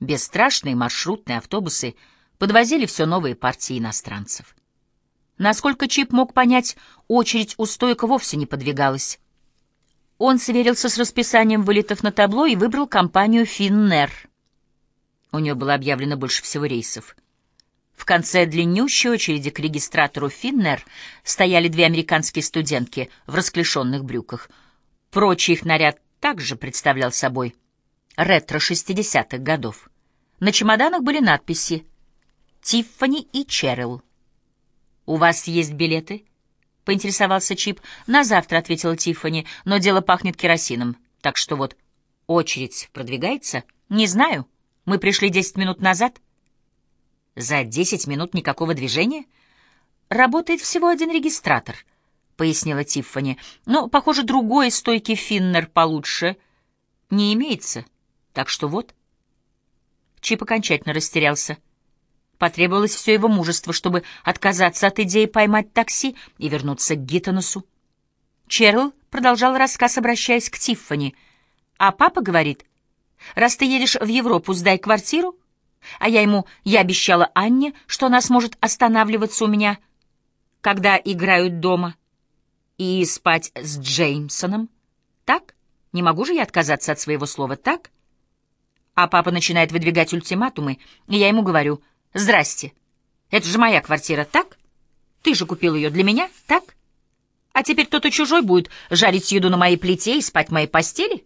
Бесстрашные маршрутные автобусы подвозили все новые партии иностранцев. Насколько Чип мог понять, очередь у стойка вовсе не подвигалась. Он сверился с расписанием вылетов на табло и выбрал компанию «Финнер». У нее было объявлено больше всего рейсов. В конце длиннющей очереди к регистратору «Финнер» стояли две американские студентки в расклешенных брюках. Прочий их наряд также представлял собой ретро 60-х годов. На чемоданах были надписи «Тиффани и Черилл». «У вас есть билеты?» — поинтересовался Чип. «На завтра», — ответила Тиффани, — «но дело пахнет керосином. Так что вот, очередь продвигается?» «Не знаю. Мы пришли десять минут назад». «За десять минут никакого движения?» «Работает всего один регистратор», — пояснила Тиффани. «Но, похоже, другой стойкий финнер получше не имеется. Так что вот». Чип окончательно растерялся. Потребовалось все его мужество, чтобы отказаться от идеи поймать такси и вернуться к Гиттонусу. Черл продолжал рассказ, обращаясь к Тиффани. А папа говорит, раз ты едешь в Европу, сдай квартиру. А я ему, я обещала Анне, что она сможет останавливаться у меня, когда играют дома, и спать с Джеймсоном. Так? Не могу же я отказаться от своего слова, так? А папа начинает выдвигать ультиматумы, и я ему говорю — Здрасте. Это же моя квартира, так? Ты же купил ее для меня, так? А теперь кто-то чужой будет жарить еду на моей плите и спать в моей постели?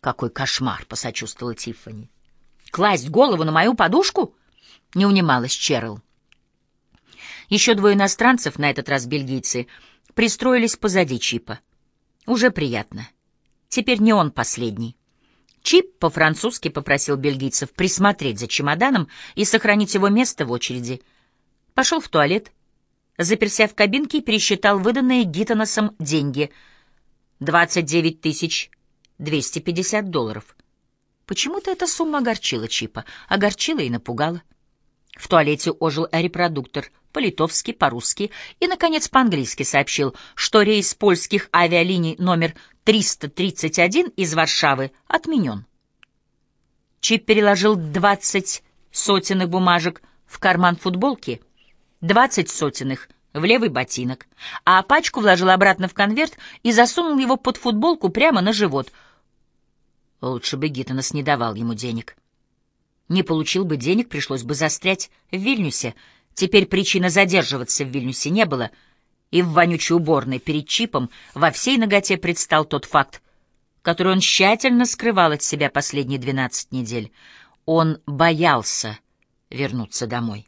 Какой кошмар, посочувствовала Тиффани. Класть голову на мою подушку? Не унималась Черл. Еще двое иностранцев, на этот раз бельгийцы, пристроились позади Чипа. Уже приятно. Теперь не он последний. Чип по-французски попросил бельгийцев присмотреть за чемоданом и сохранить его место в очереди. Пошел в туалет, заперся в кабинке и пересчитал выданные Гиттоносом деньги. 29 тысяч 250 долларов. Почему-то эта сумма огорчила Чипа, огорчила и напугала. В туалете ожил репродуктор по-литовски, по-русски и, наконец, по-английски сообщил, что рейс польских авиалиний номер 331 из Варшавы отменен. Чип переложил 20 сотенных бумажек в карман футболки, 20 сотенных в левый ботинок, а пачку вложил обратно в конверт и засунул его под футболку прямо на живот. Лучше бы Гиттонос не давал ему денег. Не получил бы денег, пришлось бы застрять в Вильнюсе. Теперь причины задерживаться в Вильнюсе не было, и в вонючей уборной перед Чипом во всей ноготе предстал тот факт, который он тщательно скрывал от себя последние двенадцать недель. Он боялся вернуться домой.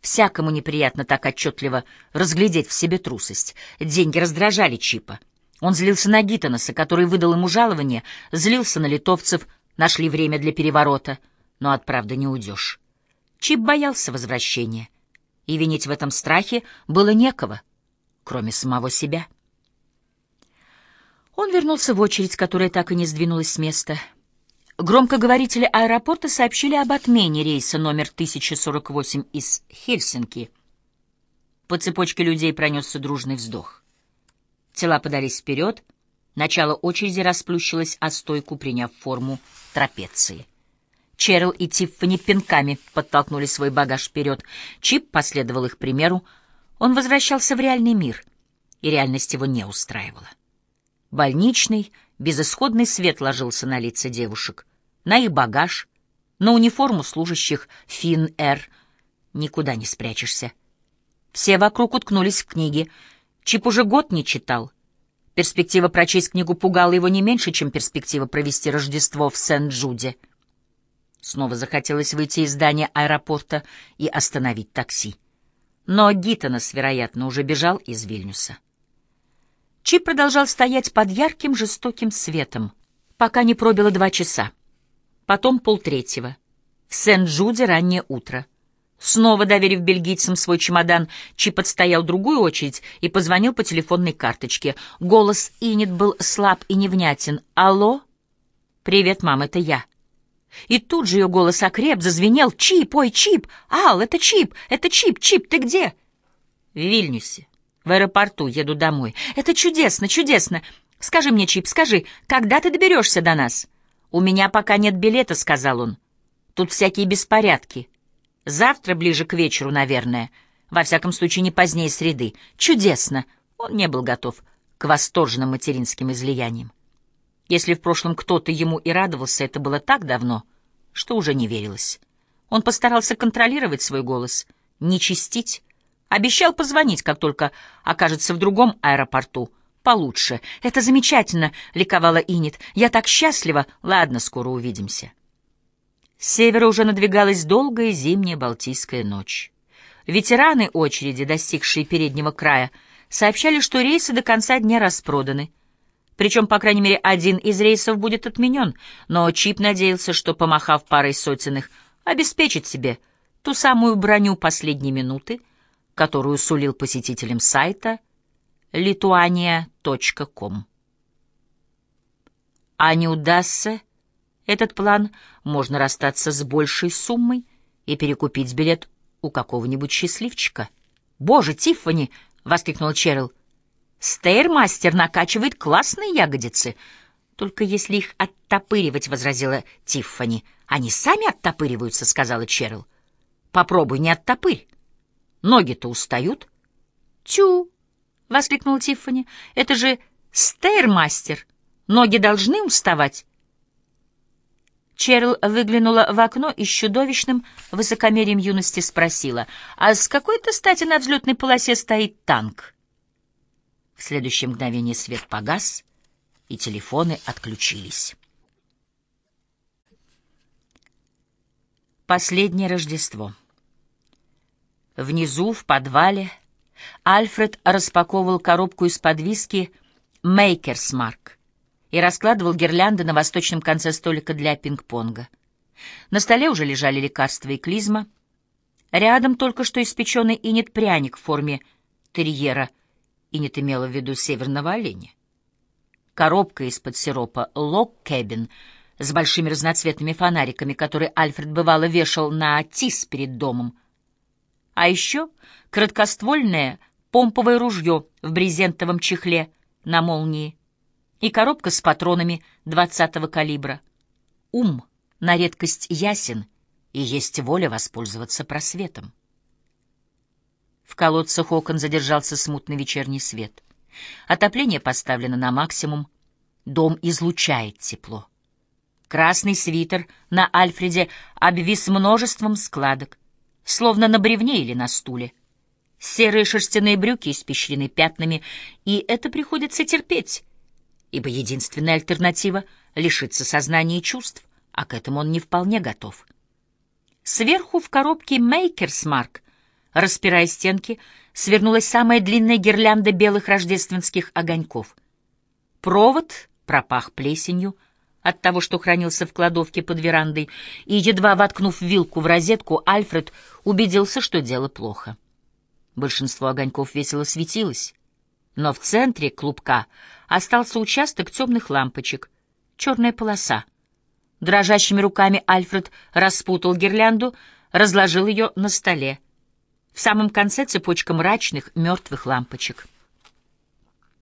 Всякому неприятно так отчетливо разглядеть в себе трусость. Деньги раздражали Чипа. Он злился на Гиттонаса, который выдал ему жалование, злился на литовцев, нашли время для переворота — но от правды не уйдешь. Чип боялся возвращения, и винить в этом страхе было некого, кроме самого себя. Он вернулся в очередь, которая так и не сдвинулась с места. Громкоговорители аэропорта сообщили об отмене рейса номер 1048 из Хельсинки. По цепочке людей пронесся дружный вздох. Тела подались вперед, начало очереди расплющилось о стойку, приняв форму трапеции. Черил и Тиффани пинками подтолкнули свой багаж вперед. Чип последовал их примеру. Он возвращался в реальный мир, и реальность его не устраивала. Больничный, безысходный свет ложился на лица девушек, на их багаж, на униформу служащих Фин-Эр. Никуда не спрячешься. Все вокруг уткнулись в книги. Чип уже год не читал. Перспектива прочесть книгу пугала его не меньше, чем перспектива провести Рождество в Сент-Джуде. Снова захотелось выйти из здания аэропорта и остановить такси. Но Гиттонос, вероятно, уже бежал из Вильнюса. Чип продолжал стоять под ярким жестоким светом, пока не пробило два часа. Потом полтретьего. В Сент-Джуде раннее утро. Снова доверив бельгийцам свой чемодан, Чип отстоял другую очередь и позвонил по телефонной карточке. Голос Инет был слаб и невнятен. «Алло?» «Привет, мам, это я». И тут же ее голос окреп, зазвенел. «Чип, ой, Чип! Ал, это Чип! Это Чип! Чип, ты где?» «В Вильнюсе. В аэропорту. Еду домой. Это чудесно, чудесно! Скажи мне, Чип, скажи, когда ты доберешься до нас?» «У меня пока нет билета», — сказал он. Тут всякие беспорядки. Завтра ближе к вечеру, наверное. Во всяком случае, не позднее среды. Чудесно! Он не был готов к восторженным материнским излияниям. Если в прошлом кто-то ему и радовался, это было так давно, что уже не верилось. Он постарался контролировать свой голос, не чистить, обещал позвонить, как только окажется в другом аэропорту. Получше. Это замечательно, ликовала Инит. Я так счастлива. Ладно, скоро увидимся. С севера уже надвигалась долгая зимняя Балтийская ночь. Ветераны очереди, достигшие переднего края, сообщали, что рейсы до конца дня распроданы. Причем, по крайней мере, один из рейсов будет отменен, но Чип надеялся, что, помахав парой сотенных, обеспечит себе ту самую броню последней минуты, которую сулил посетителям сайта lituania.com. А не удастся этот план, можно расстаться с большей суммой и перекупить билет у какого-нибудь счастливчика. «Боже, Тиффани!» — воскликнул Черил. «Стейрмастер накачивает классные ягодицы!» «Только если их оттопыривать», — возразила Тиффани. «Они сами оттопыриваются», — сказала Черил. «Попробуй не оттопырь. Ноги-то устают». «Тю!» — воскликнул Тиффани. «Это же стейрмастер. Ноги должны уставать». Черл выглянула в окно и с чудовищным высокомерием юности спросила, «А с какой-то стати на взлетной полосе стоит танк?» В следующее мгновение свет погас, и телефоны отключились. Последнее Рождество. Внизу, в подвале, Альфред распаковывал коробку из-под виски «Maker's Mark» и раскладывал гирлянды на восточном конце столика для пинг-понга. На столе уже лежали лекарства и клизма. Рядом только что испеченный Инид пряник в форме терьера. Инет имела в виду северного оленя. Коробка из-под сиропа «Лок Кэбин» с большими разноцветными фонариками, которые Альфред бывало вешал на тис перед домом. А еще краткоствольное помповое ружье в брезентовом чехле на молнии и коробка с патронами 20-го калибра. Ум на редкость ясен, и есть воля воспользоваться просветом. В колодцах окон задержался смутный вечерний свет. Отопление поставлено на максимум, дом излучает тепло. Красный свитер на Альфреде обвис множеством складок, словно на бревне или на стуле. Серые шерстяные брюки испещрены пятнами, и это приходится терпеть, ибо единственная альтернатива — лишиться сознания и чувств, а к этому он не вполне готов. Сверху в коробке «Maker's Mark», распирая стенки, свернулась самая длинная гирлянда белых рождественских огоньков. Провод пропах плесенью от того, что хранился в кладовке под верандой, и, едва воткнув вилку в розетку, Альфред убедился, что дело плохо. Большинство огоньков весело светилось, но в центре клубка остался участок темных лампочек, черная полоса. Дрожащими руками Альфред распутал гирлянду, разложил ее на столе. В самом конце цепочка мрачных, мертвых лампочек —